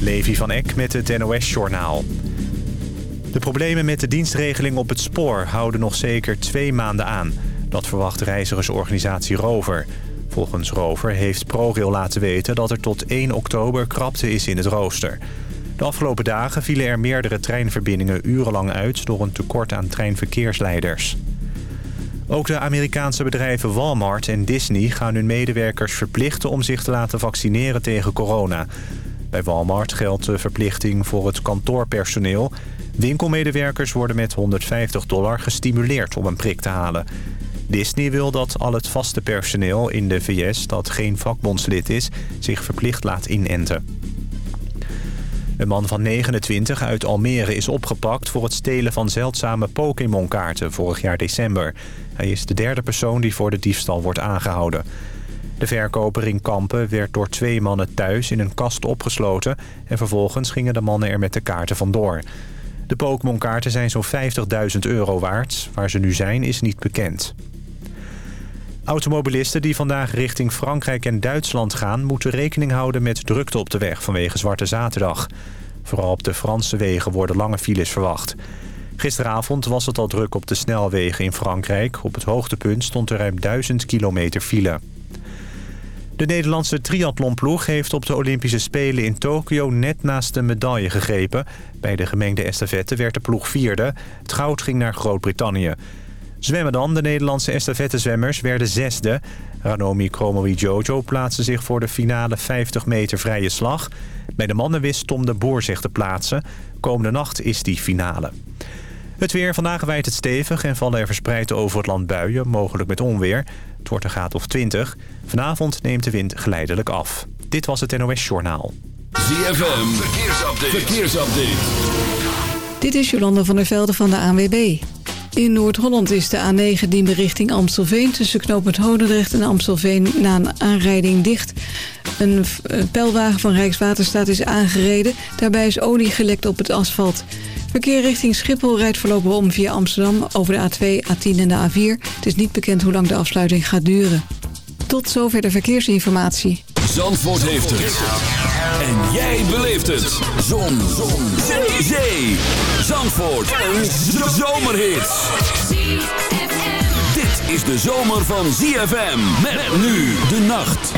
Levi van Eck met het NOS-journaal. De problemen met de dienstregeling op het spoor houden nog zeker twee maanden aan. Dat verwacht reizigersorganisatie Rover. Volgens Rover heeft ProRail laten weten dat er tot 1 oktober krapte is in het rooster. De afgelopen dagen vielen er meerdere treinverbindingen urenlang uit... door een tekort aan treinverkeersleiders. Ook de Amerikaanse bedrijven Walmart en Disney gaan hun medewerkers verplichten om zich te laten vaccineren tegen corona. Bij Walmart geldt de verplichting voor het kantoorpersoneel. Winkelmedewerkers worden met 150 dollar gestimuleerd om een prik te halen. Disney wil dat al het vaste personeel in de VS dat geen vakbondslid is zich verplicht laat inenten. Een man van 29 uit Almere is opgepakt voor het stelen van zeldzame Pokémon-kaarten vorig jaar december. Hij is de derde persoon die voor de diefstal wordt aangehouden. De verkoper in Kampen werd door twee mannen thuis in een kast opgesloten... en vervolgens gingen de mannen er met de kaarten vandoor. De Pokémon-kaarten zijn zo'n 50.000 euro waard. Waar ze nu zijn is niet bekend. Automobilisten die vandaag richting Frankrijk en Duitsland gaan... moeten rekening houden met drukte op de weg vanwege Zwarte Zaterdag. Vooral op de Franse wegen worden lange files verwacht. Gisteravond was het al druk op de snelwegen in Frankrijk. Op het hoogtepunt stond er ruim 1000 kilometer file. De Nederlandse triathlonploeg heeft op de Olympische Spelen in Tokio net naast de medaille gegrepen. Bij de gemengde estafette werd de ploeg vierde. Het goud ging naar Groot-Brittannië. Zwemmen dan. De Nederlandse estafettezwemmers werden zesde. Ranomi Kromowee Jojo plaatste zich voor de finale 50 meter vrije slag. Bij de mannen wist Tom de Boer zich te plaatsen. Komende nacht is die finale. Het weer. Vandaag wijdt het stevig en vallen er verspreid over het land buien, mogelijk met onweer. Het wordt een graad of 20. Vanavond neemt de wind geleidelijk af. Dit was het NOS Journaal. ZFM. Verkeersupdate. Verkeersupdate. Dit is Jolanda van der Velde van de ANWB. In Noord-Holland is de A9 Diemen richting Amstelveen... tussen knooppunt Hodendrecht en Amstelveen na een aanrijding dicht. Een pijlwagen van Rijkswaterstaat is aangereden. Daarbij is olie gelekt op het asfalt. Verkeer richting Schiphol rijdt voorlopig om via Amsterdam... over de A2, A10 en de A4. Het is niet bekend hoe lang de afsluiting gaat duren. Tot zover de verkeersinformatie. Zandvoort heeft het. En jij beleeft het. Zon. Zon. Zee. Zee. Zandvoort. Een zomerhit. Dit is de zomer van ZFM. Met nu de nacht.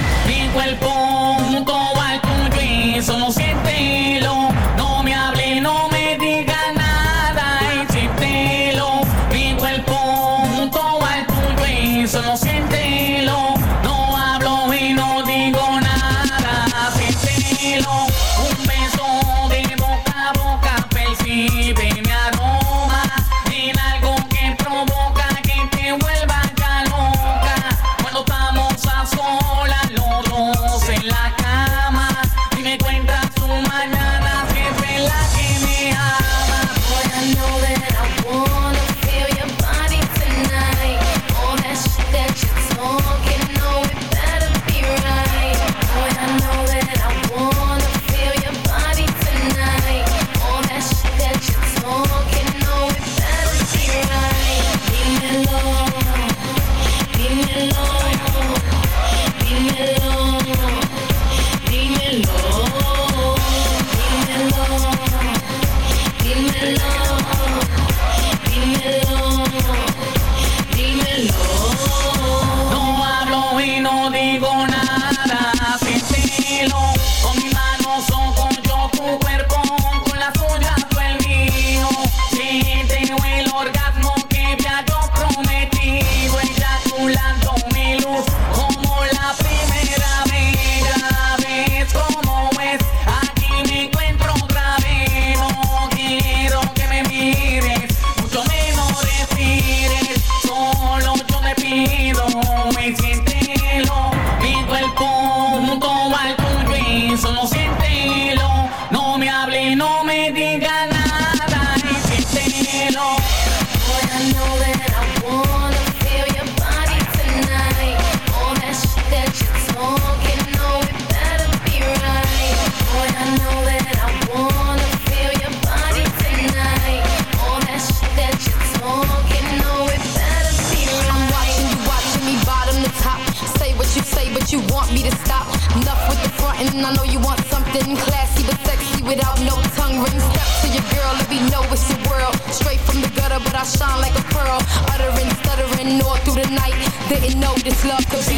Didn't know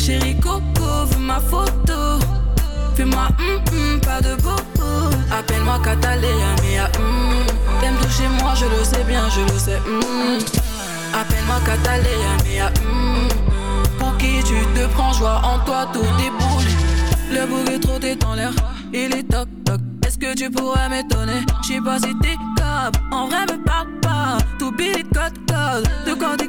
Chérie Coco, veux ma photo. Fais-moi hum hum, pas de bobo Appelle-moi Catalina, mia hum T'aimes toucher moi, je le sais bien, je le sais hum Appelle-moi Catalina, mia hum pour qui tu te prends, joie en toi, tout déboule. Le trop t'es dans l'air, il est toc toc. Est-ce que tu pourrais m'étonner? J'sais pas si t'es capable, en vrai me parle pas. Tout billet code code, de quoi t'es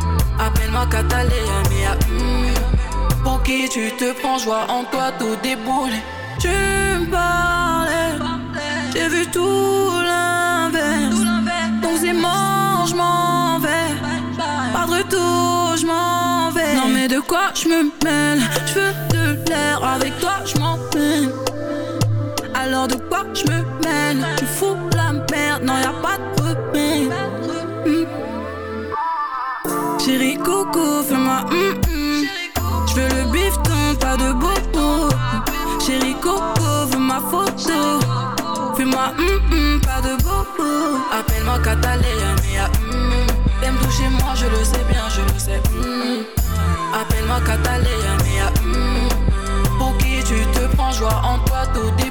Appelle-moi Catalina, mia hum. Pour qui tu te prends, joie en toi, tout déboule. Tu me parlais, j'ai vu tout l'inverse. Donc c'est mort, je m'en vais. Pas de retour, je m'en vais. Non mais de quoi je me mêle? Je veux de l'air, avec toi je m'en. Alors de quoi je me mêle? Tu fous Fais-moi hum hum. Je veux le bifton, pas de bobo. Chérie Coco, veux ma photo. Fais-moi hum hum, pas de bobo. Appelle-moi Catalina, mia hum. T'aimes toucher moi, je le sais bien, je le sais. hum. Appelle-moi Catalina, mia hum. Pour qui tu te prends, joie en toi, tout déboule.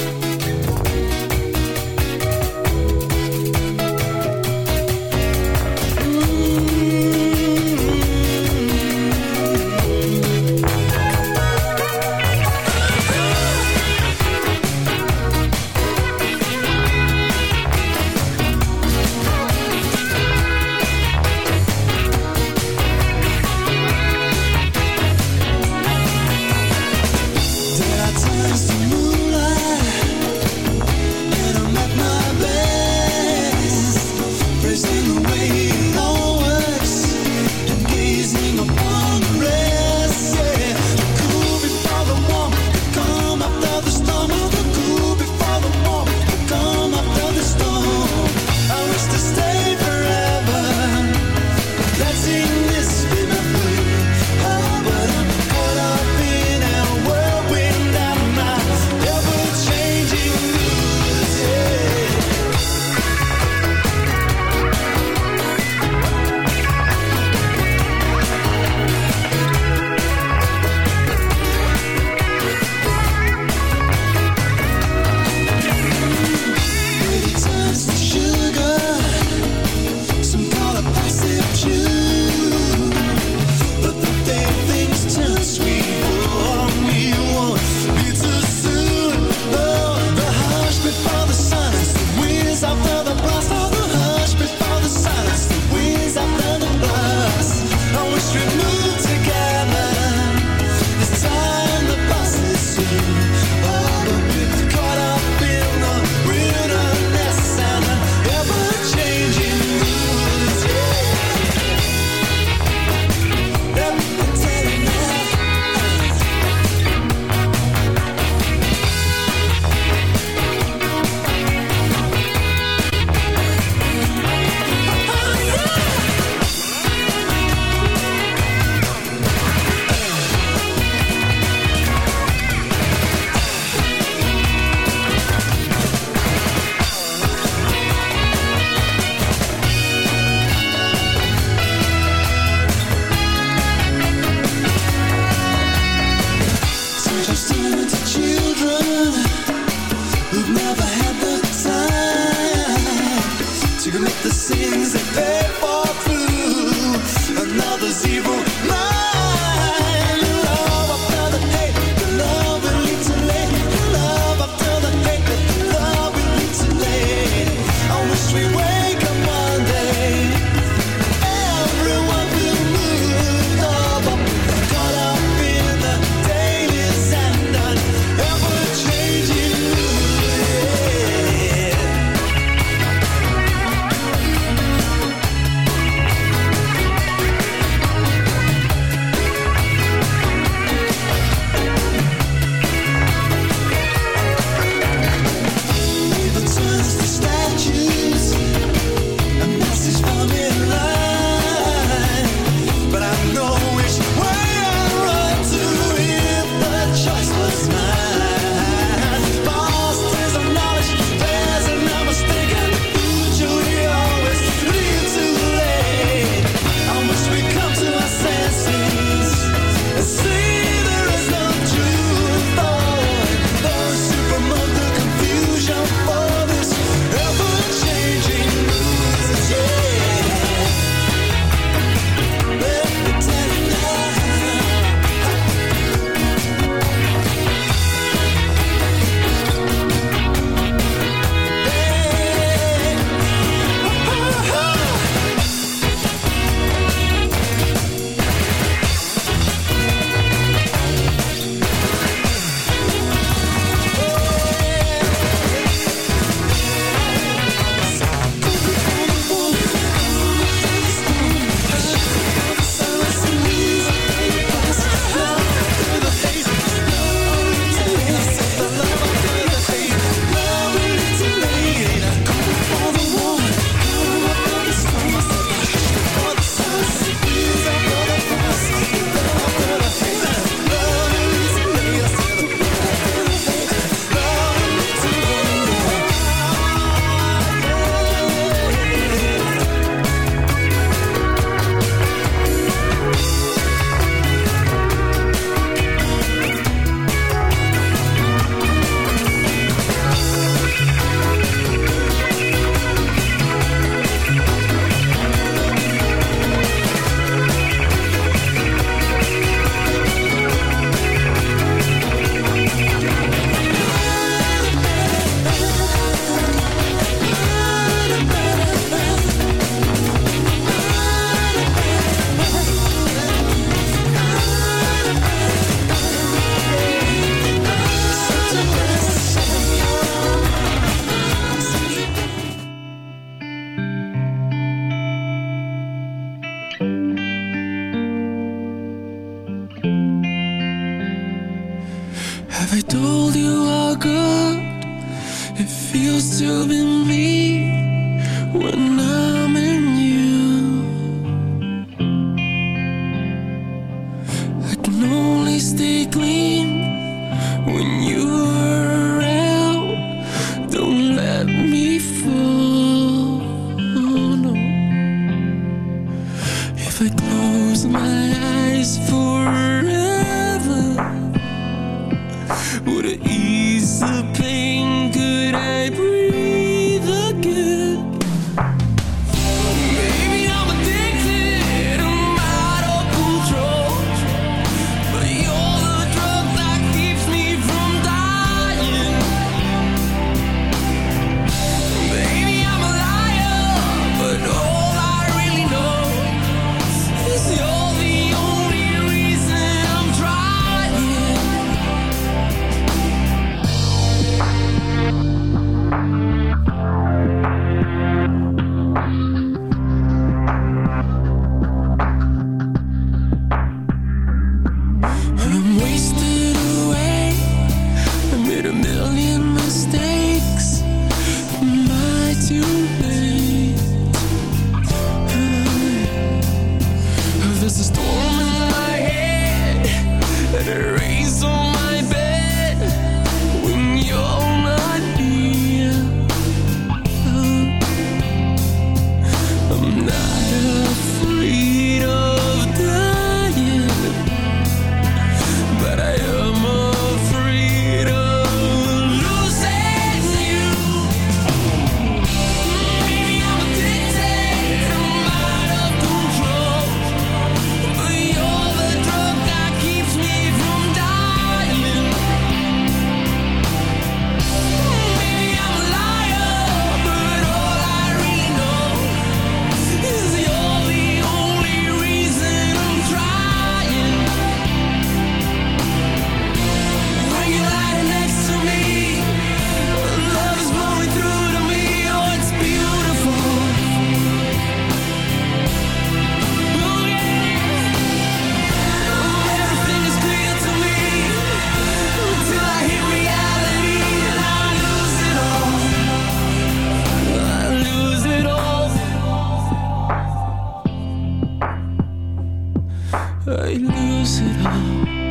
I lose it all.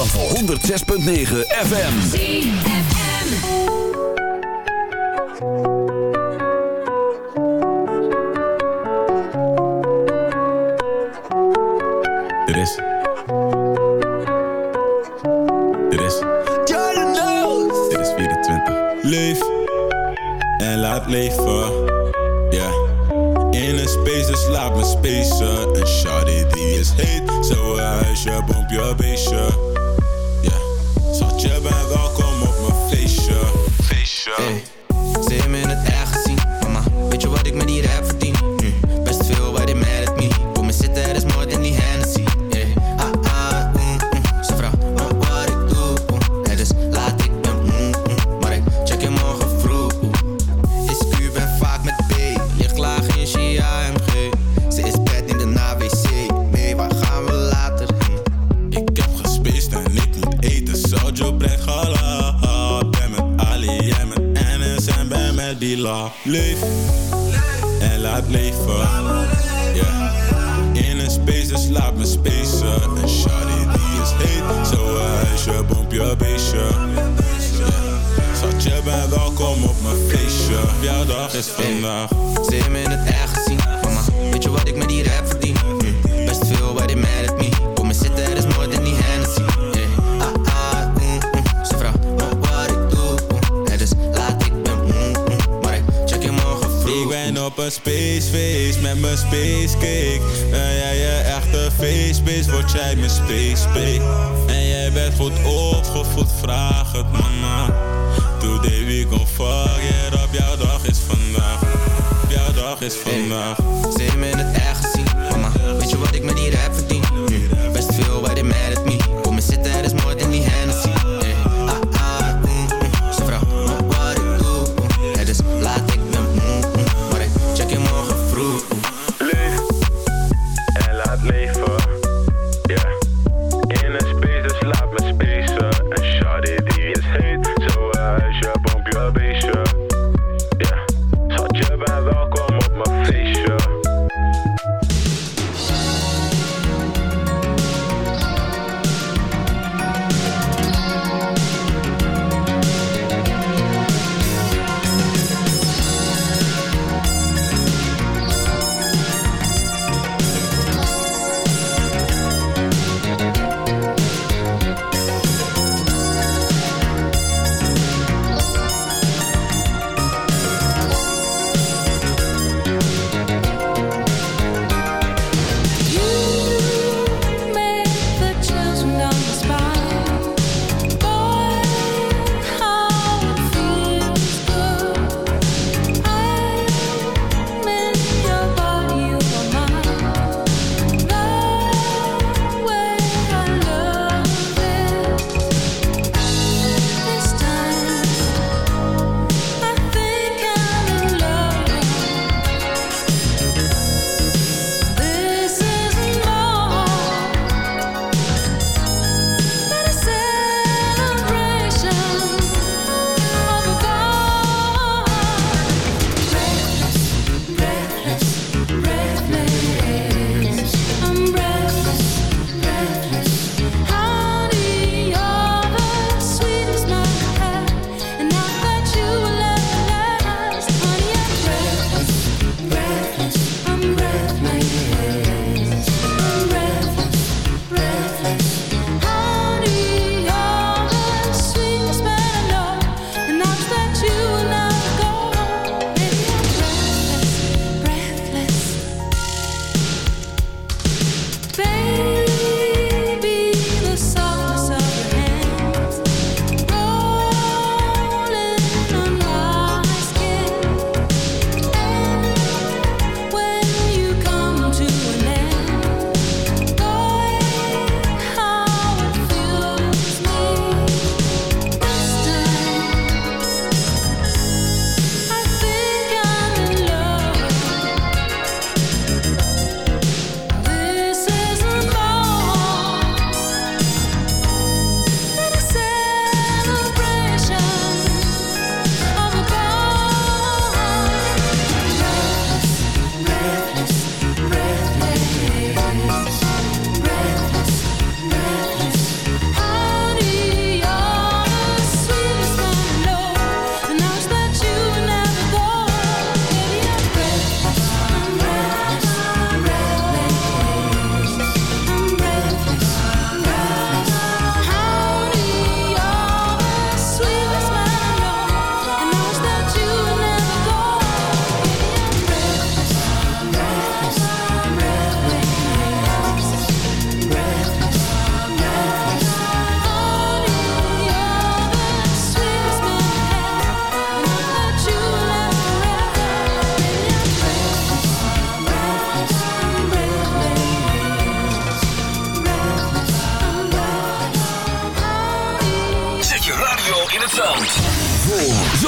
Zandvoort. ZFM Zandvoort. 106.9 FM.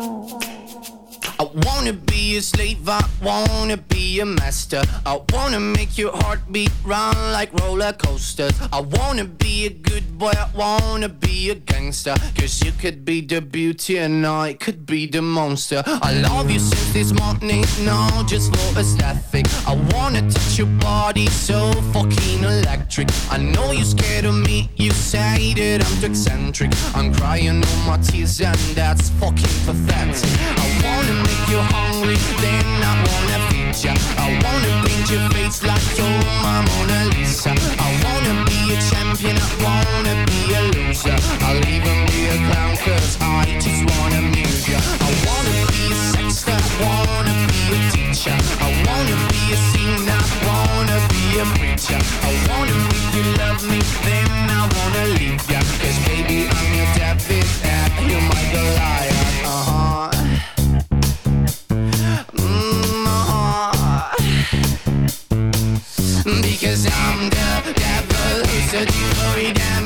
I wanna be a slave, I wanna be a master. I wanna make your heartbeat run like roller coasters. I wanna be a good boy, I wanna be a gangster. Cause you could be the beauty and I could be the monster. I love you since this morning, no, just for aesthetic. I wanna touch your body so fucking electric. I know you're scared of me, you say that I'm too eccentric. I'm crying all my tears and that's fucking pathetic. I wanna make you hungry, then I wanna feed ya. I wanna paint your face like you're my Mona Lisa. I wanna be a champion, I wanna be a loser. I'll even be a clown cause I just wanna amuse ya. I wanna be a wanna be a teacher. I wanna be a singer, I wanna be a preacher. I wanna make you love me, then I wanna leave ya. Cause baby, I'm your David, and you're my Goliath. Uh-huh. Mm, uh-huh. Because I'm the devil who's searching for redemption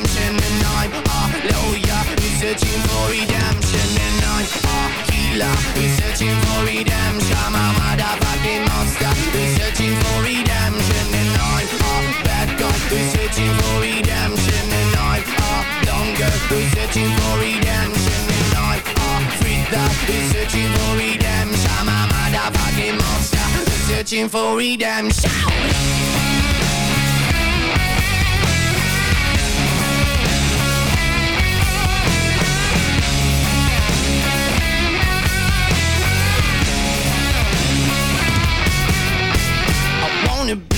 killer He's searching for redemption. My motherfucking monster. He's searching for redemption. And I'm a bad guy. He's searching for redemption. And I'm a dumb girl. He's searching for redemption. And I'm a freak that He's searching for redemption. My motherfucking monster. He's searching for redemption.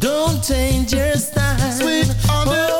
don't change your style. Sweet. Oh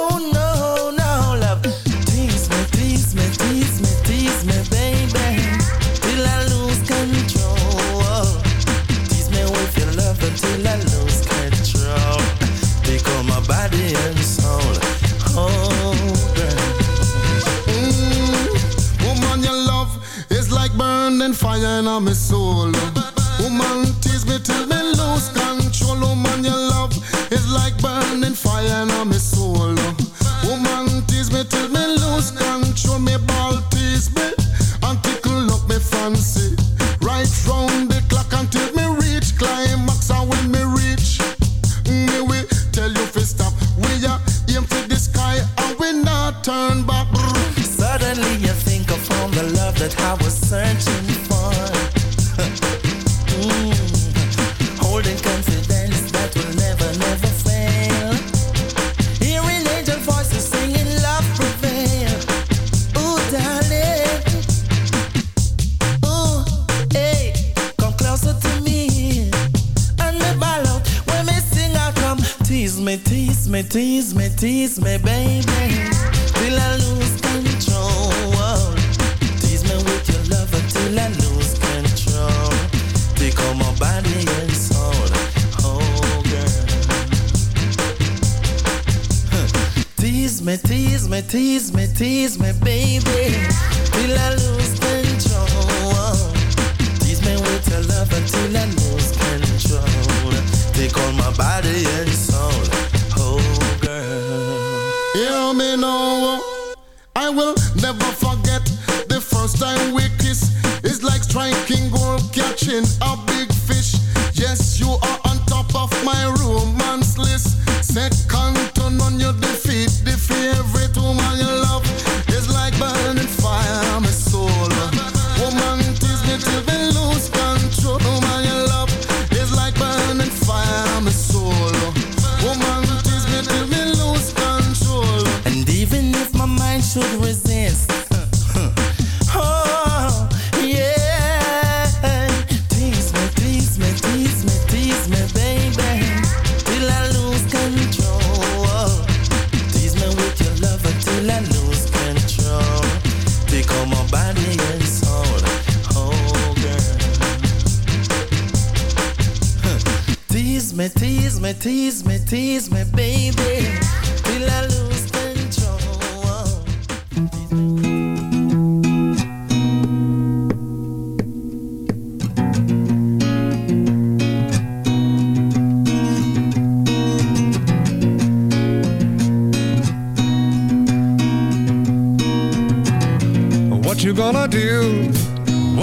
romance list. Second to none, you defeat the favorite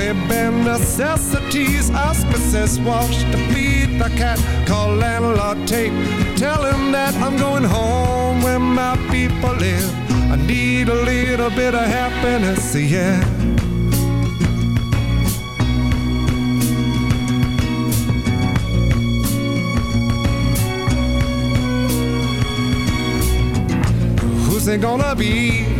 Only bare necessities. Mrs. Walsh to feed the cat. Call landlord Tate. Tell him that I'm going home where my people live. I need a little bit of happiness, yeah. Who's it gonna be?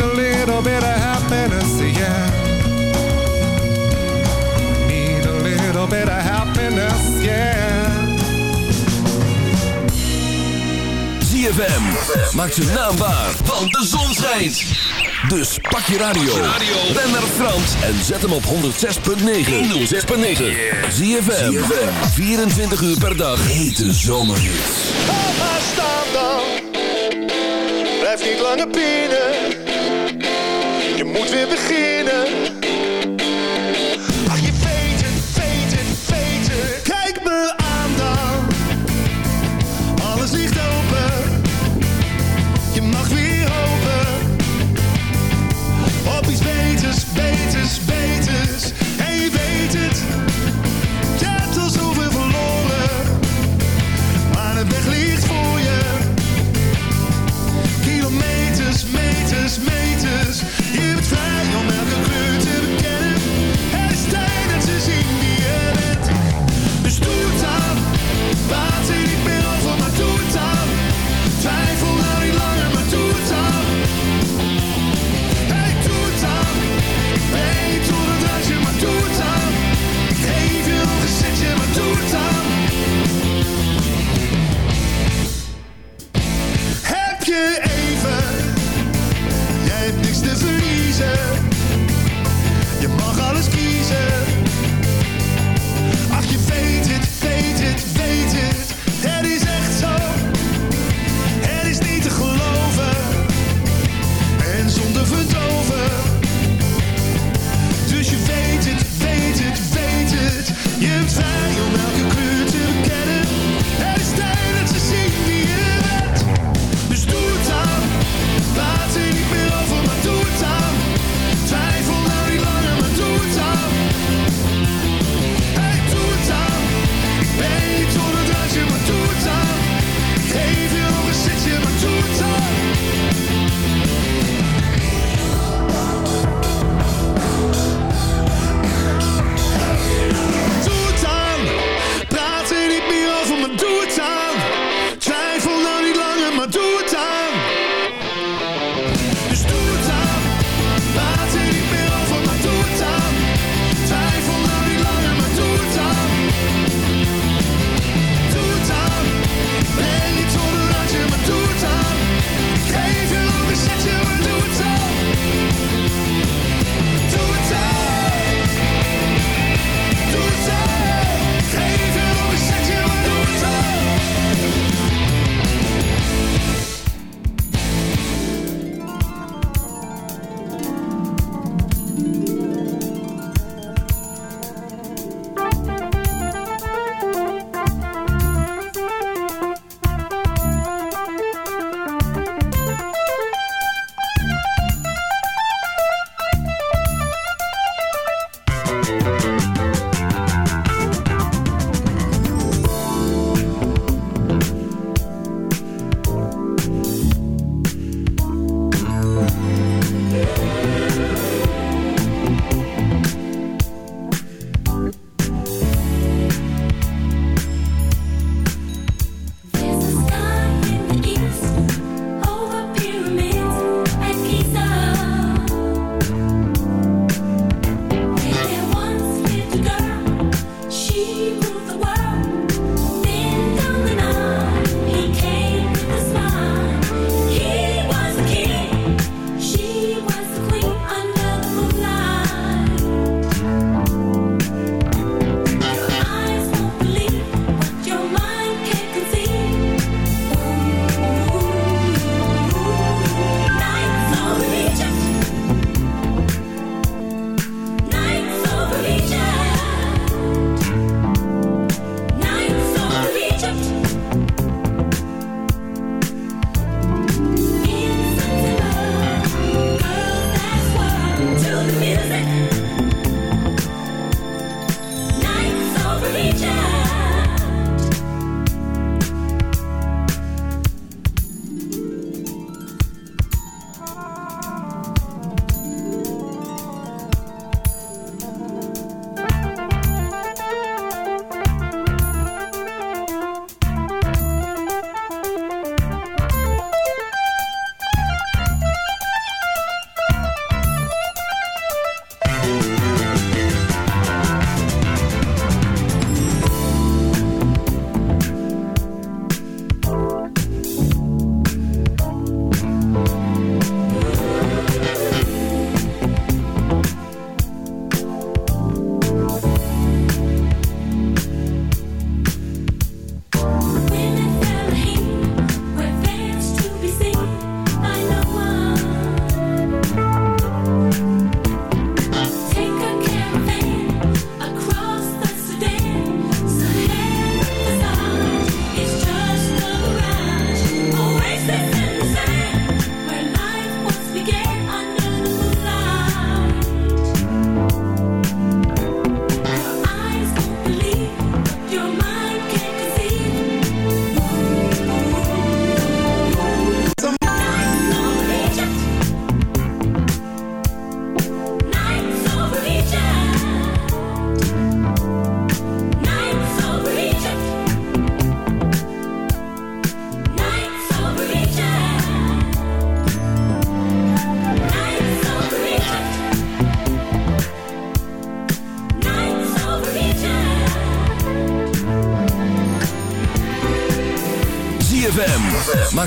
Need a little bit of happiness, yeah. Need a little bit of happiness, yeah. ZFM. Maak zijn naam waar, want de zon schijnt. Dus pak je radio. Ben naar Frans en zet hem op 106.9. 106.9. ZFM. 24 uur per dag. Hete zomerhits. Maar staan dan. Blijf niet langer binnen. Je moet weer beginnen.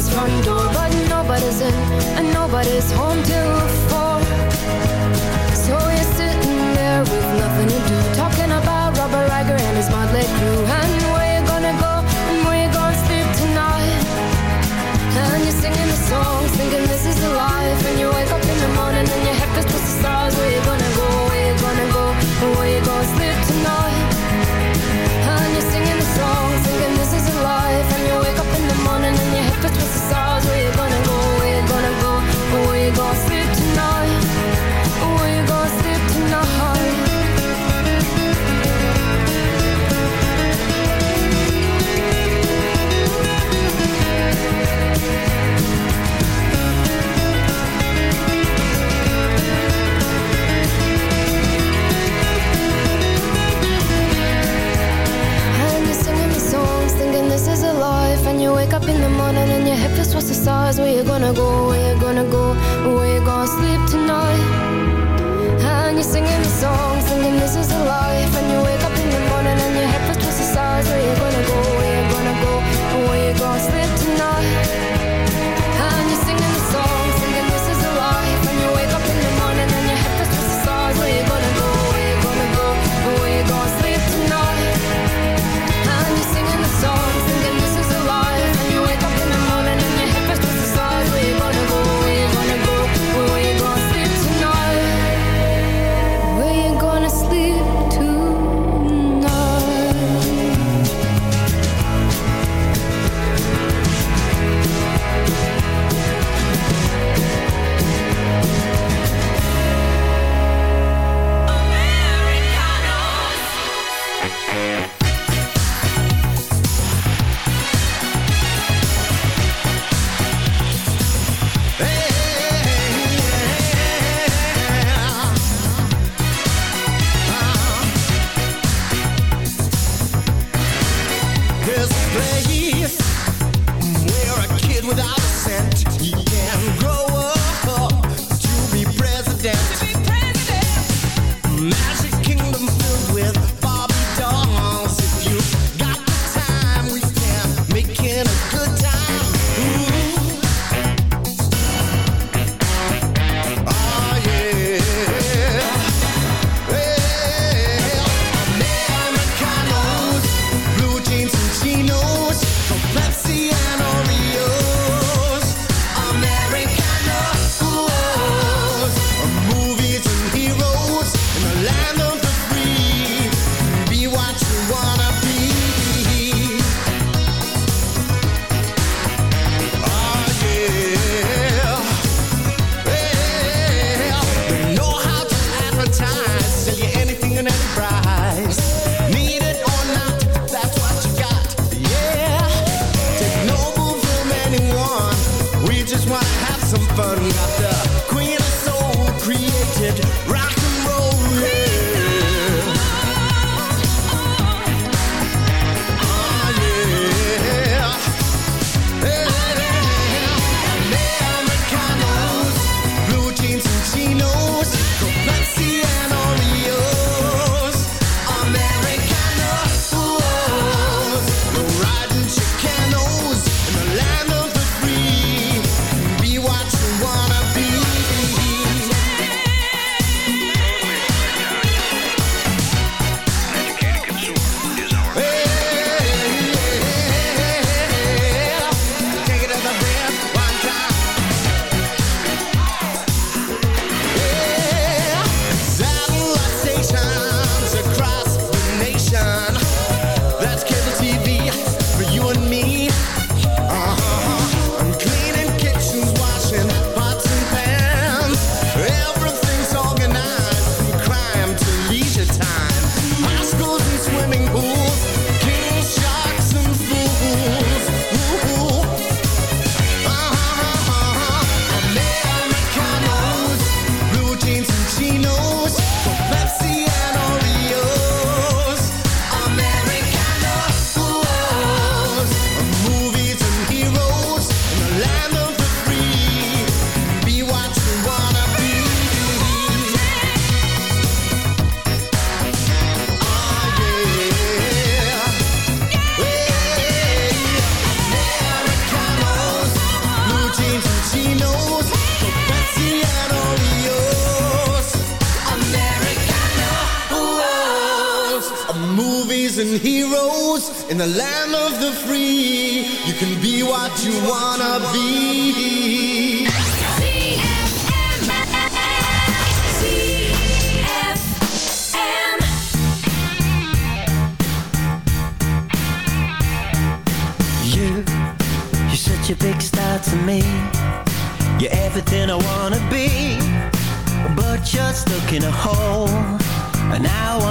his front door, but nobody's in, and nobody's home till four. So you're sitting there with nothing to do, talking about Robert Riker and his motley crew. stars, where you gonna go, where you gonna go?